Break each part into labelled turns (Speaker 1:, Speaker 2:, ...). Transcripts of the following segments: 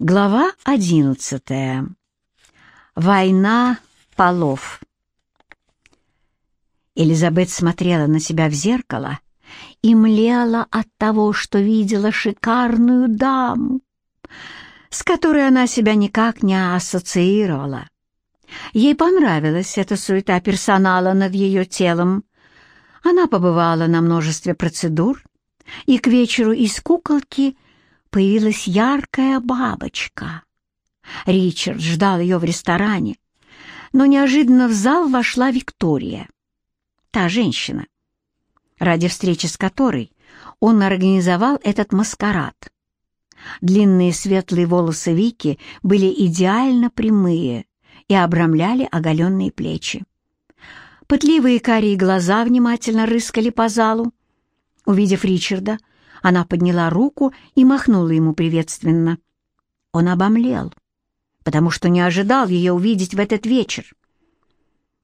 Speaker 1: Глава одиннадцатая. Война полов. Элизабет смотрела на себя в зеркало и млела от того, что видела шикарную даму, с которой она себя никак не ассоциировала. Ей понравилась эта суета персонала над ее телом. Она побывала на множестве процедур, и к вечеру из куколки появилась яркая бабочка. Ричард ждал ее в ресторане, но неожиданно в зал вошла Виктория, та женщина, ради встречи с которой он организовал этот маскарад. Длинные светлые волосы Вики были идеально прямые и обрамляли оголенные плечи. Пытливые карие глаза внимательно рыскали по залу. Увидев Ричарда, она подняла руку и махнула ему приветственно. Он обомлел, потому что не ожидал ее увидеть в этот вечер.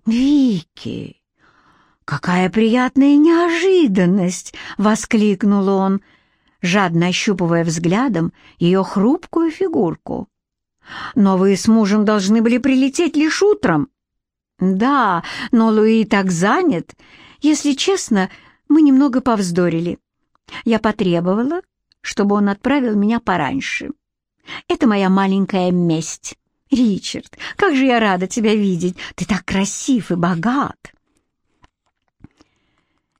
Speaker 1: «Вики, какая приятная неожиданность!» — воскликнул он, жадно ощупывая взглядом ее хрупкую фигурку. «Но вы с мужем должны были прилететь лишь утром». «Да, но Луи так занят. Если честно, мы немного повздорили. Я потребовала, чтобы он отправил меня пораньше. Это моя маленькая месть. Ричард, как же я рада тебя видеть. Ты так красив и богат.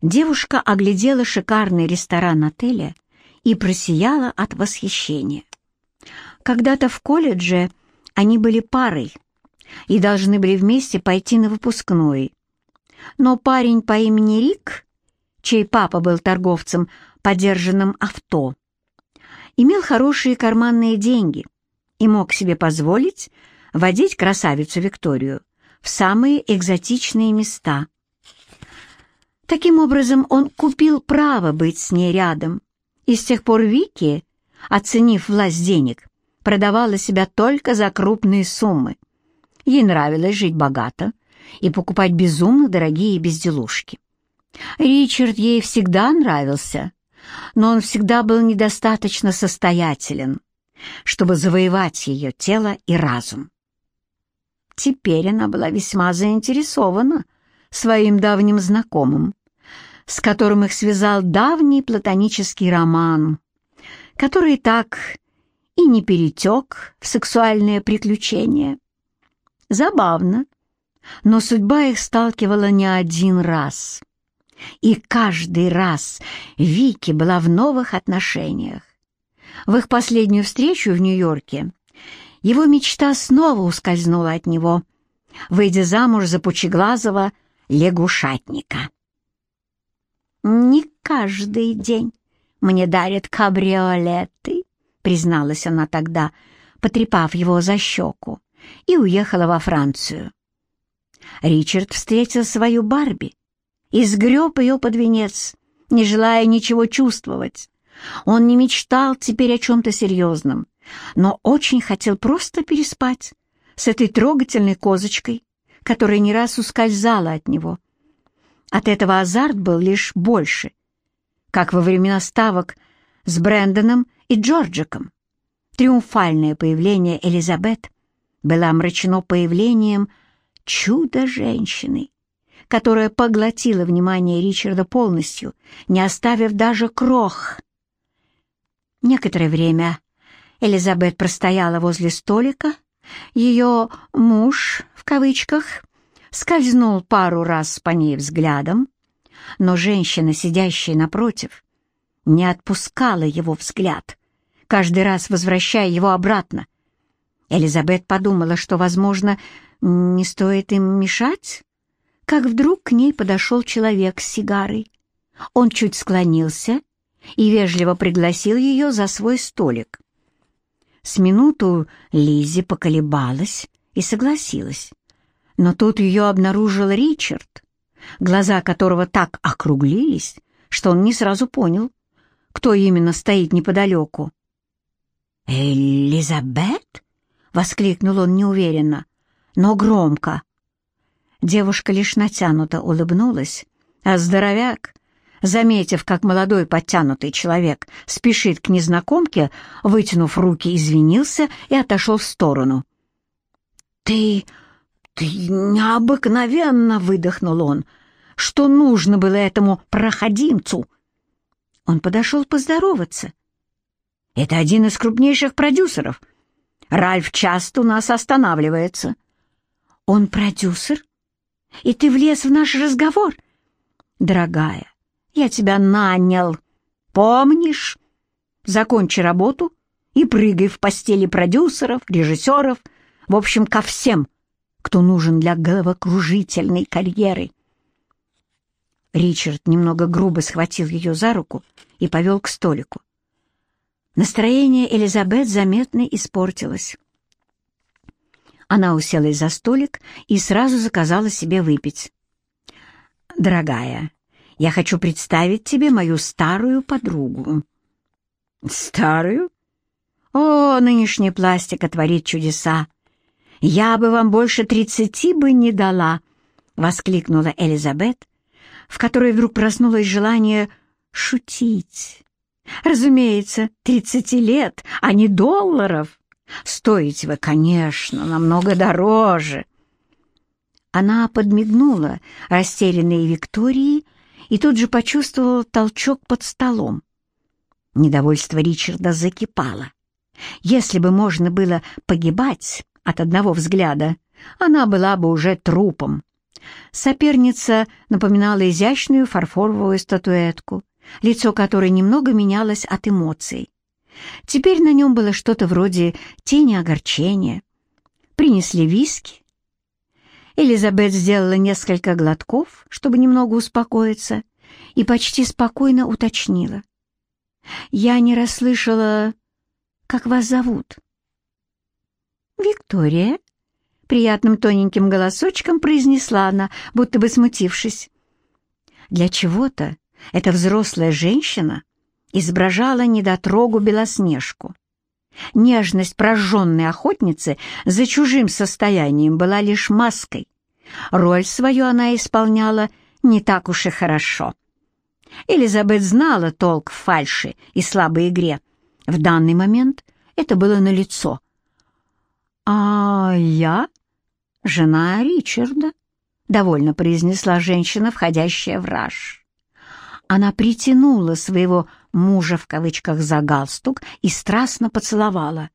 Speaker 1: Девушка оглядела шикарный ресторан отеля и просияла от восхищения. Когда-то в колледже они были парой и должны были вместе пойти на выпускной. Но парень по имени Рик, чей папа был торговцем подержанном авто, имел хорошие карманные деньги и мог себе позволить водить красавицу Викторию в самые экзотичные места. Таким образом, он купил право быть с ней рядом, и с тех пор Вики, оценив власть денег, продавала себя только за крупные суммы. Ей нравилось жить богато и покупать безумно дорогие безделушки. Ричард ей всегда нравился, но он всегда был недостаточно состоятелен, чтобы завоевать ее тело и разум. Теперь она была весьма заинтересована своим давним знакомым, с которым их связал давний платонический роман, который так и не перетек в сексуальное приключение. Забавно, но судьба их сталкивала не один раз — и каждый раз Вики была в новых отношениях. В их последнюю встречу в Нью-Йорке его мечта снова ускользнула от него, выйдя замуж за пучеглазого лягушатника. «Не каждый день мне дарят кабриолеты», призналась она тогда, потрепав его за щеку, и уехала во Францию. Ричард встретил свою Барби, и сгреб ее под венец, не желая ничего чувствовать. Он не мечтал теперь о чем-то серьезном, но очень хотел просто переспать с этой трогательной козочкой, которая не раз ускользала от него. От этого азарт был лишь больше, как во времена ставок с Брэндоном и Джорджиком. Триумфальное появление Элизабет было омрачено появлением чудо-женщины, которая поглотила внимание Ричарда полностью, не оставив даже крох. Некоторое время Элизабет простояла возле столика, ее «муж», в кавычках, скользнул пару раз по ней взглядом, но женщина, сидящая напротив, не отпускала его взгляд, каждый раз возвращая его обратно. Элизабет подумала, что, возможно, не стоит им мешать, как вдруг к ней подошел человек с сигарой. Он чуть склонился и вежливо пригласил ее за свой столик. С минуту Лизи поколебалась и согласилась. Но тут ее обнаружил Ричард, глаза которого так округлились, что он не сразу понял, кто именно стоит неподалеку. «Элизабет?» — воскликнул он неуверенно, но громко. Девушка лишь натянуто улыбнулась, а здоровяк заметив, как молодой подтянутый человек спешит к незнакомке, вытянув руки, извинился и отошел в сторону. «Ты... ты необыкновенно!» — выдохнул он. «Что нужно было этому проходимцу?» Он подошел поздороваться. «Это один из крупнейших продюсеров. Ральф часто у нас останавливается». «Он продюсер? И ты влез в наш разговор?» «Дорогая, я тебя нанял. Помнишь? Закончи работу и прыгай в постели продюсеров, режиссеров, в общем, ко всем, кто нужен для головокружительной карьеры. Ричард немного грубо схватил ее за руку и повел к столику. Настроение Элизабет заметно испортилось. Она уселась за столик и сразу заказала себе выпить. «Дорогая, я хочу представить тебе мою старую подругу». «Старую?» «О, нынешняя пластика творит чудеса! Я бы вам больше тридцати бы не дала!» — воскликнула Элизабет, в которой вдруг проснулось желание шутить. «Разумеется, тридцати лет, а не долларов. Стоите вы, конечно, намного дороже». Она подмигнула растерянной Виктории и тут же почувствовала толчок под столом. Недовольство Ричарда закипало. Если бы можно было погибать от одного взгляда, она была бы уже трупом. Соперница напоминала изящную фарфоровую статуэтку, лицо которой немного менялось от эмоций. Теперь на нем было что-то вроде тени огорчения. Принесли виски, Элизабет сделала несколько глотков, чтобы немного успокоиться, и почти спокойно уточнила. «Я не расслышала, как вас зовут?» «Виктория», — приятным тоненьким голосочком произнесла она, будто бы смутившись. Для чего-то эта взрослая женщина изображала недотрогу Белоснежку. Нежность прожженной охотницы за чужим состоянием была лишь маской. Роль свою она исполняла не так уж и хорошо. Элизабет знала толк в фальши и слабой игре. В данный момент это было налицо. «А я жена Ричарда», — довольно произнесла женщина, входящая в раж. Она притянула своего мужа в кавычках за галстук и страстно поцеловала.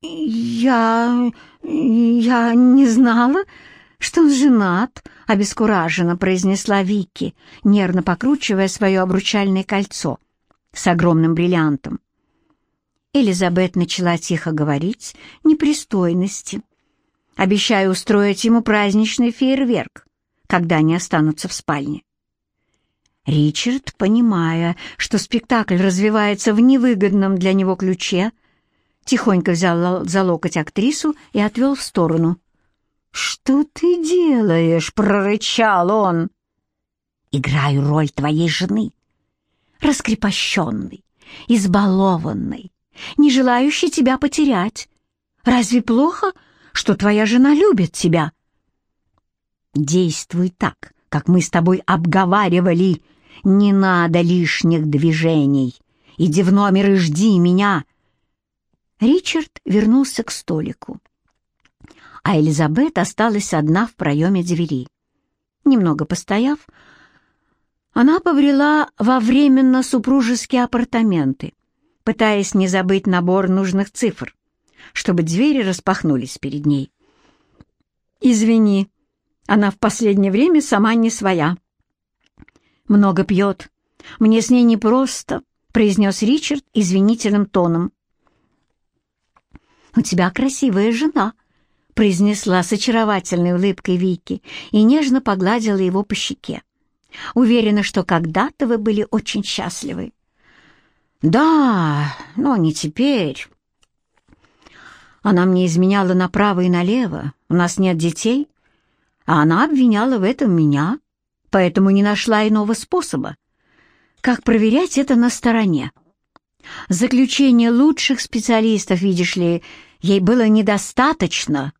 Speaker 1: «Я... я не знала, что он женат», — обескураженно произнесла Вики, нервно покручивая свое обручальное кольцо с огромным бриллиантом. Элизабет начала тихо говорить непристойности, обещая устроить ему праздничный фейерверк, когда они останутся в спальне. Ричард, понимая, что спектакль развивается в невыгодном для него ключе, тихонько взял за локоть актрису и отвел в сторону. «Что ты делаешь?» — прорычал он. «Играю роль твоей жены, раскрепощенной, избалованной, не желающей тебя потерять. Разве плохо, что твоя жена любит тебя?» «Действуй так, как мы с тобой обговаривали», не надо лишних движений. Иди в номер и жди меня. Ричард вернулся к столику, а Элизабет осталась одна в проеме двери. Немного постояв, она побрела во временно супружеские апартаменты, пытаясь не забыть набор нужных цифр, чтобы двери распахнулись перед ней. «Извини, она в последнее время сама не своя», много пьет. Мне с ней непросто», — произнес Ричард извинительным тоном. «У тебя красивая жена», — произнесла с очаровательной улыбкой Вики и нежно погладила его по щеке. «Уверена, что когда-то вы были очень счастливы». «Да, но не теперь». Она мне изменяла направо и налево, у нас нет детей, а она обвиняла в этом меня поэтому не нашла иного способа, как проверять это на стороне. Заключение лучших специалистов, видишь ли, ей было недостаточно.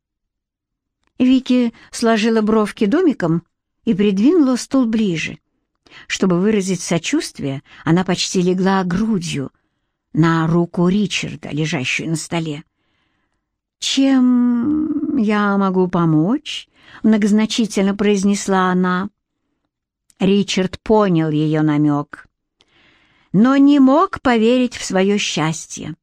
Speaker 1: Вики сложила бровки домиком и придвинула стул ближе. Чтобы выразить сочувствие, она почти легла грудью на руку Ричарда, лежащую на столе. «Чем я могу помочь?» — многозначительно произнесла она. Ричард понял ее намек, но не мог поверить в свое счастье.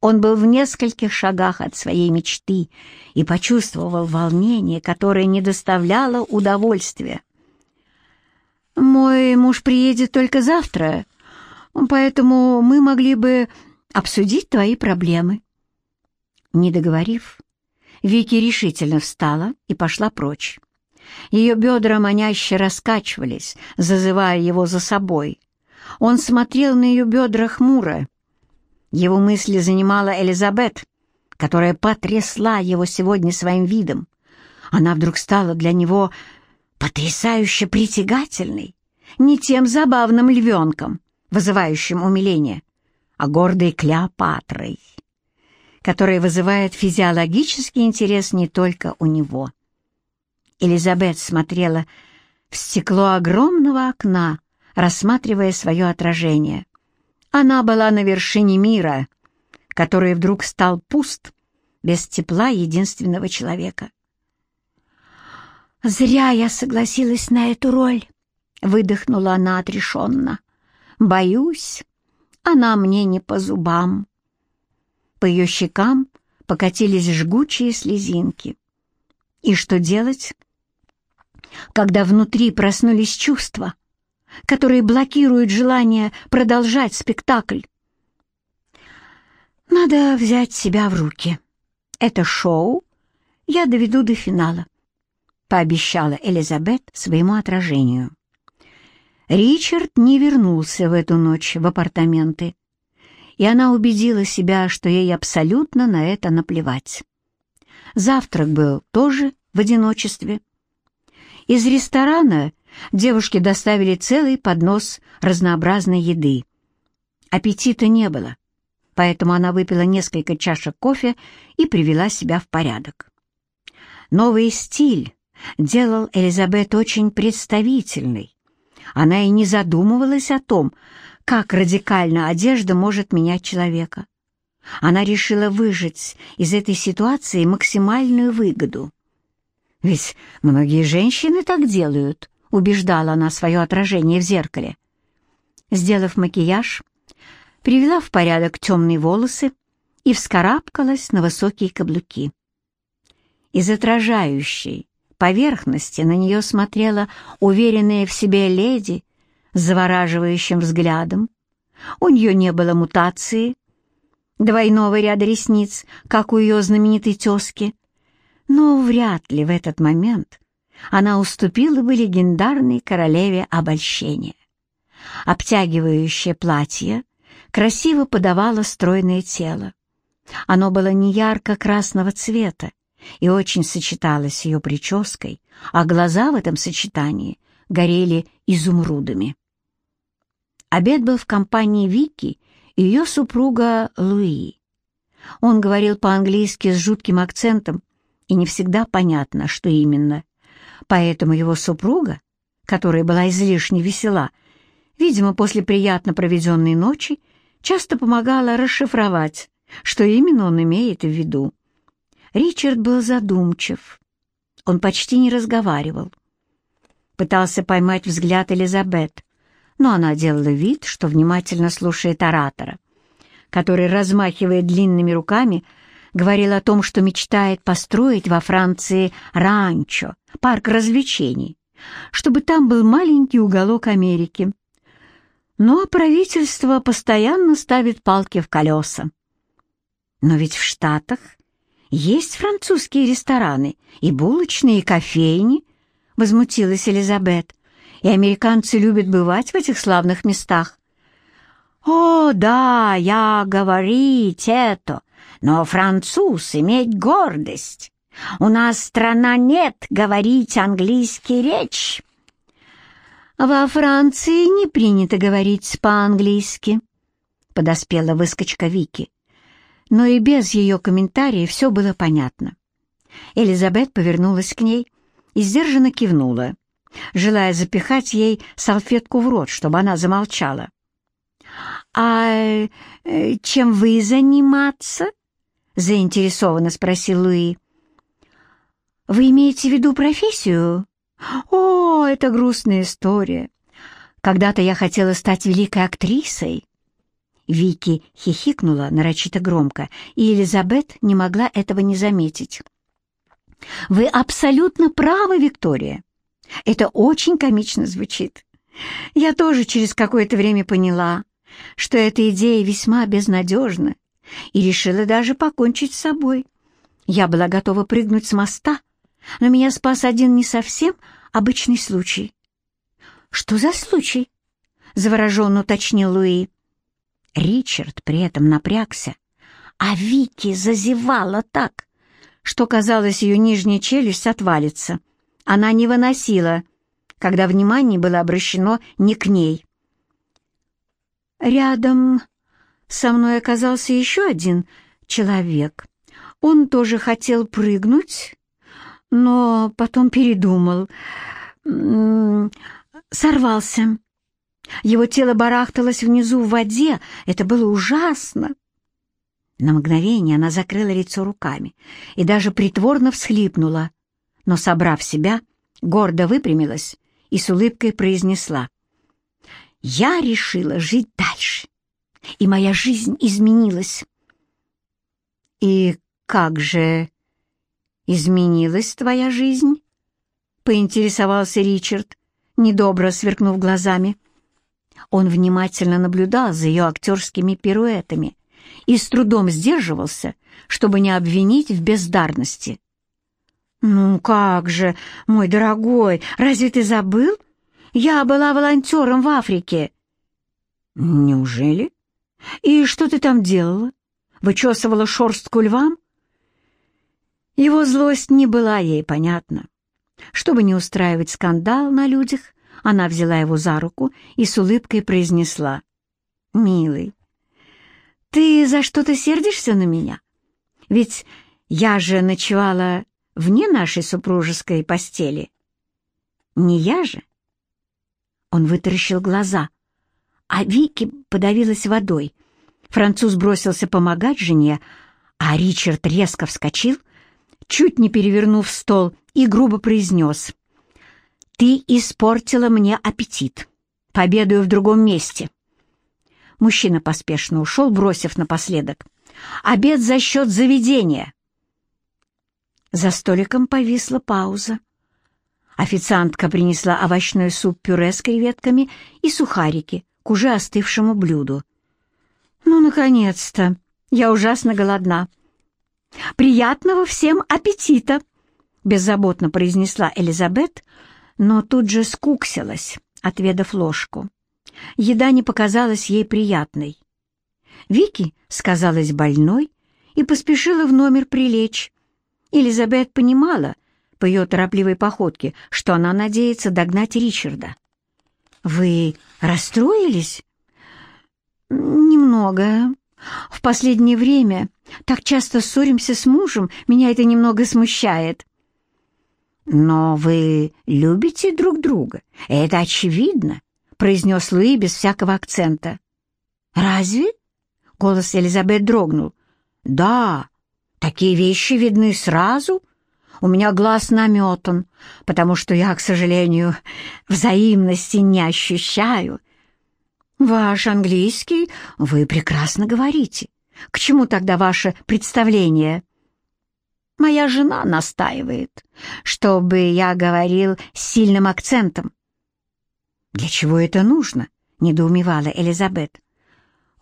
Speaker 1: Он был в нескольких шагах от своей мечты и почувствовал волнение, которое не доставляло удовольствия. «Мой муж приедет только завтра, поэтому мы могли бы обсудить твои проблемы». Не договорив, Вики решительно встала и пошла прочь. Ее бедра маняще раскачивались, зазывая его за собой. Он смотрел на ее бедра хмуро. Его мысли занимала Элизабет, которая потрясла его сегодня своим видом. Она вдруг стала для него потрясающе притягательной, не тем забавным львенком, вызывающим умиление, а гордой Клеопатрой, которая вызывает физиологический интерес не только у него. Элизабет смотрела в стекло огромного окна, рассматривая свое отражение. Она была на вершине мира, который вдруг стал пуст, без тепла единственного человека. «Зря я согласилась на эту роль», — выдохнула она отрешенно. «Боюсь, она мне не по зубам». По ее щекам покатились жгучие слезинки. И что делать? Когда внутри проснулись чувства, которые блокируют желание продолжать спектакль. Надо взять себя в руки. Это шоу я доведу до финала, пообещала Элизабет своему отражению. Ричард не вернулся в эту ночь в апартаменты, и она убедила себя, что ей абсолютно на это наплевать. Завтрак был тоже в одиночестве. Из ресторана девушки доставили целый поднос разнообразной еды. Аппетита не было, поэтому она выпила несколько чашек кофе и привела себя в порядок. Новый стиль делал Элизабет очень представительной. Она и не задумывалась о том, как радикально одежда может менять человека. Она решила выжать из этой ситуации максимальную выгоду. Ведь многие женщины так делают, убеждала она свое отражение в зеркале. Сделав макияж, привела в порядок темные волосы и вскарабкалась на высокие каблуки. Из отражающей поверхности на нее смотрела уверенная в себе леди с завораживающим взглядом. У нее не было мутации, двойного ряда ресниц, как у ее знаменитой тезки, но вряд ли в этот момент она уступила бы легендарной королеве обольщения. Обтягивающее платье красиво подавало стройное тело. Оно было не ярко-красного цвета и очень сочеталось с ее прической, а глаза в этом сочетании горели изумрудами. Обед был в компании Вики и ее супруга Луи. Он говорил по-английски с жутким акцентом и не всегда понятно, что именно. Поэтому его супруга, которая была излишне весела, видимо, после приятно проведенной ночи, часто помогала расшифровать, что именно он имеет в виду. Ричард был задумчив. Он почти не разговаривал. Пытался поймать взгляд Элизабет, но она делала вид, что внимательно слушает оратора, который, размахивая длинными руками, говорил о том, что мечтает построить во Франции ранчо, парк развлечений, чтобы там был маленький уголок Америки. Но правительство постоянно ставит палки в колеса. Но ведь в Штатах есть французские рестораны и булочные, и кофейни, возмутилась Элизабет, и американцы любят бывать в этих славных местах. «О, да, я говорить это, но француз иметь гордость. У нас страна нет говорить английский речь. Во Франции не принято говорить по-английски, подоспела выскочка Вики. Но и без ее комментариев все было понятно. Элизабет повернулась к ней и сдержанно кивнула. желая запихать ей салфетку в рот, чтобы она замолчала. «А э, чем вы заниматься?» — заинтересованно спросил Луи. «Вы имеете в виду профессию?» «О, это грустная история. Когда-то я хотела стать великой актрисой». Вики хихикнула нарочито громко, и Элизабет не могла этого не заметить. «Вы абсолютно правы, Виктория. Это очень комично звучит. Я тоже через какое-то время поняла, что эта идея весьма безнадежна, и решила даже покончить с собой. Я была готова прыгнуть с моста, но меня спас один не совсем обычный случай. «Что за случай?» — завороженно уточнил Луи. Ричард при этом напрягся, а Вики зазевала так, что, казалось, ее нижняя челюсть отвалится. Она не выносила, когда внимание было обращено не к ней. Рядом со мной оказался еще один человек. Он тоже хотел прыгнуть, но потом передумал. Сорвался. Его тело барахталось внизу в воде. Это было ужасно. На мгновение она закрыла лицо руками и даже притворно всхлипнула, но, собрав себя, гордо выпрямилась и с улыбкой произнесла. «Я решила жить дальше, и моя жизнь изменилась». «И как же изменилась твоя жизнь?» — поинтересовался Ричард, недобро сверкнув глазами. Он внимательно наблюдал за ее актерскими пируэтами и с трудом сдерживался, чтобы не обвинить в бездарности. «Ну как же, мой дорогой, разве ты забыл? Я была волонтером в Африке». «Неужели? И что ты там делала? Вычесывала шорстку львам?» Его злость не была ей понятна. Чтобы не устраивать скандал на людях, она взяла его за руку и с улыбкой произнесла. «Милый, ты за что-то сердишься на меня? Ведь я же ночевала вне нашей супружеской постели. Не я же?» Он вытаращил глаза, а Вики подавилась водой. Француз бросился помогать жене, а Ричард резко вскочил, чуть не перевернув стол, и грубо произнес. «Ты испортила мне аппетит. Победую в другом месте». Мужчина поспешно ушел, бросив напоследок. «Обед за счет заведения». За столиком повисла пауза. Официантка принесла овощной суп-пюре с креветками и сухарики к уже остывшему блюду. «Ну, наконец-то! Я ужасно голодна!» «Приятного всем аппетита!» — беззаботно произнесла Элизабет, но тут же скуксилась, отведав ложку. Еда не показалась ей приятной. Вики сказалась больной и поспешила в номер прилечь. Элизабет понимала по ее торопливой походке, что она надеется догнать Ричарда. «Вы расстроились?» «Немного. В последнее время так часто ссоримся с мужем, меня это немного смущает». «Но вы любите друг друга, это очевидно», — произнес Луи без всякого акцента. «Разве?» — голос Элизабет дрогнул. «Да, такие вещи видны сразу. У меня глаз наметан, потому что я, к сожалению, взаимности не ощущаю». «Ваш английский вы прекрасно говорите. К чему тогда ваше представление?» Моя жена настаивает, чтобы я говорил с сильным акцентом. «Для чего это нужно?» — недоумевала Элизабет.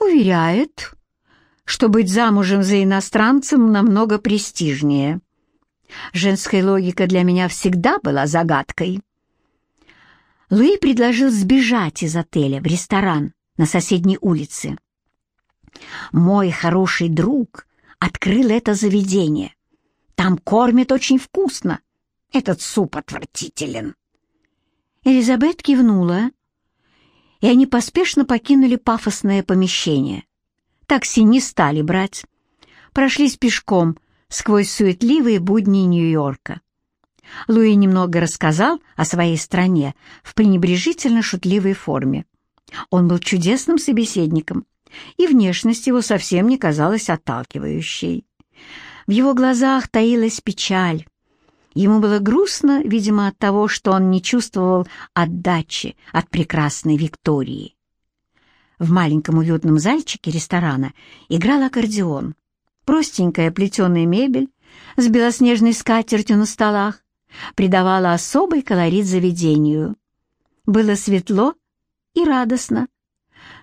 Speaker 1: «Уверяет, что быть замужем за иностранцем намного престижнее. Женская логика для меня всегда была загадкой». Луи предложил сбежать из отеля в ресторан на соседней улице. «Мой хороший друг открыл это заведение. Там кормят очень вкусно. Этот суп отвратителен». Элизабет кивнула, и они поспешно покинули пафосное помещение. Такси не стали брать. Прошлись пешком сквозь суетливые будни Нью-Йорка. Луи немного рассказал о своей стране в пренебрежительно-шутливой форме. Он был чудесным собеседником, и внешность его совсем не казалась отталкивающей. В его глазах таилась печаль. Ему было грустно, видимо, от того, что он не чувствовал отдачи от прекрасной Виктории. В маленьком уютном зальчике ресторана играл аккордеон. Простенькая плетеная мебель с белоснежной скатертью на столах придавала особый колорит заведению. Было светло и радостно.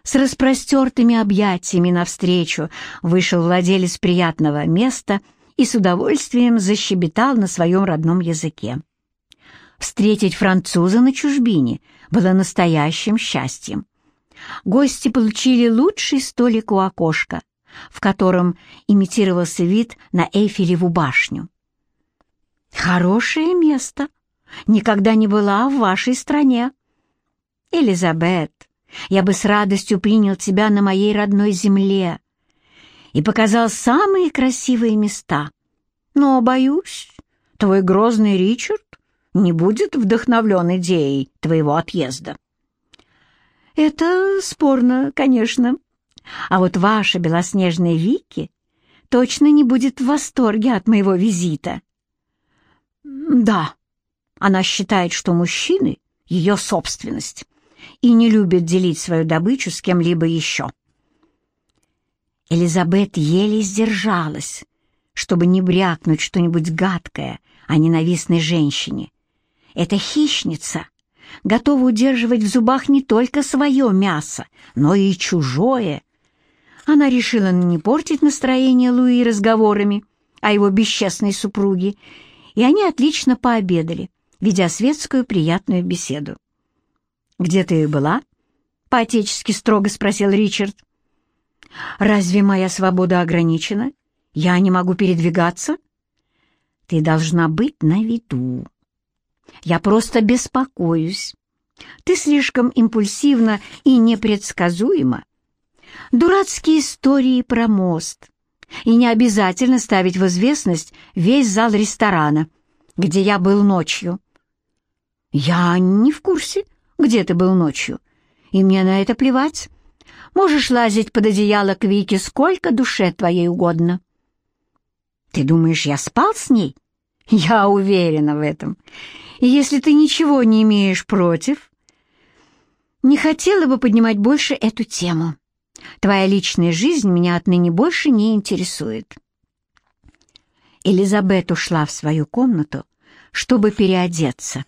Speaker 1: С распростертыми объятиями навстречу вышел владелец приятного места и с удовольствием защебетал на своем родном языке. Встретить француза на чужбине было настоящим счастьем. Гости получили лучший столик у окошка, в котором имитировался вид на Эйфелеву башню. «Хорошее место. Никогда не была в вашей стране». «Элизабет, я бы с радостью принял тебя на моей родной земле и показал самые красивые места. Но, боюсь, твой грозный Ричард не будет вдохновлен идеей твоего отъезда». «Это спорно, конечно. А вот ваша белоснежная Вики точно не будет в восторге от моего визита». «Да, она считает, что мужчины — ее собственность и не любит делить свою добычу с кем-либо еще». Элизабет еле сдержалась, чтобы не брякнуть что-нибудь гадкое о ненавистной женщине. Эта хищница готова удерживать в зубах не только свое мясо, но и чужое. Она решила не портить настроение Луи разговорами о его бесчестной супруге, и они отлично пообедали, ведя светскую приятную беседу. «Где ты была?» — по-отечески строго спросил Ричард. «Разве моя свобода ограничена? Я не могу передвигаться?» «Ты должна быть на виду. Я просто беспокоюсь. Ты слишком импульсивна и непредсказуема. Дурацкие истории про мост. И не обязательно ставить в известность весь зал ресторана, где я был ночью. Я не в курсе, где ты был ночью, и мне на это плевать. Можешь лазить под одеяло к Вике сколько душе твоей угодно. Ты думаешь, я спал с ней? Я уверена в этом. И если ты ничего не имеешь против, не хотела бы поднимать больше эту тему. Твоя личная жизнь меня отныне больше не интересует. Элизабет ушла в свою комнату, чтобы переодеться.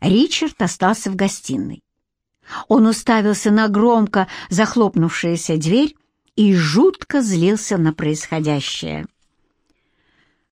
Speaker 1: Ричард остался в гостиной. Он уставился на громко захлопнувшуюся дверь и жутко злился на происходящее.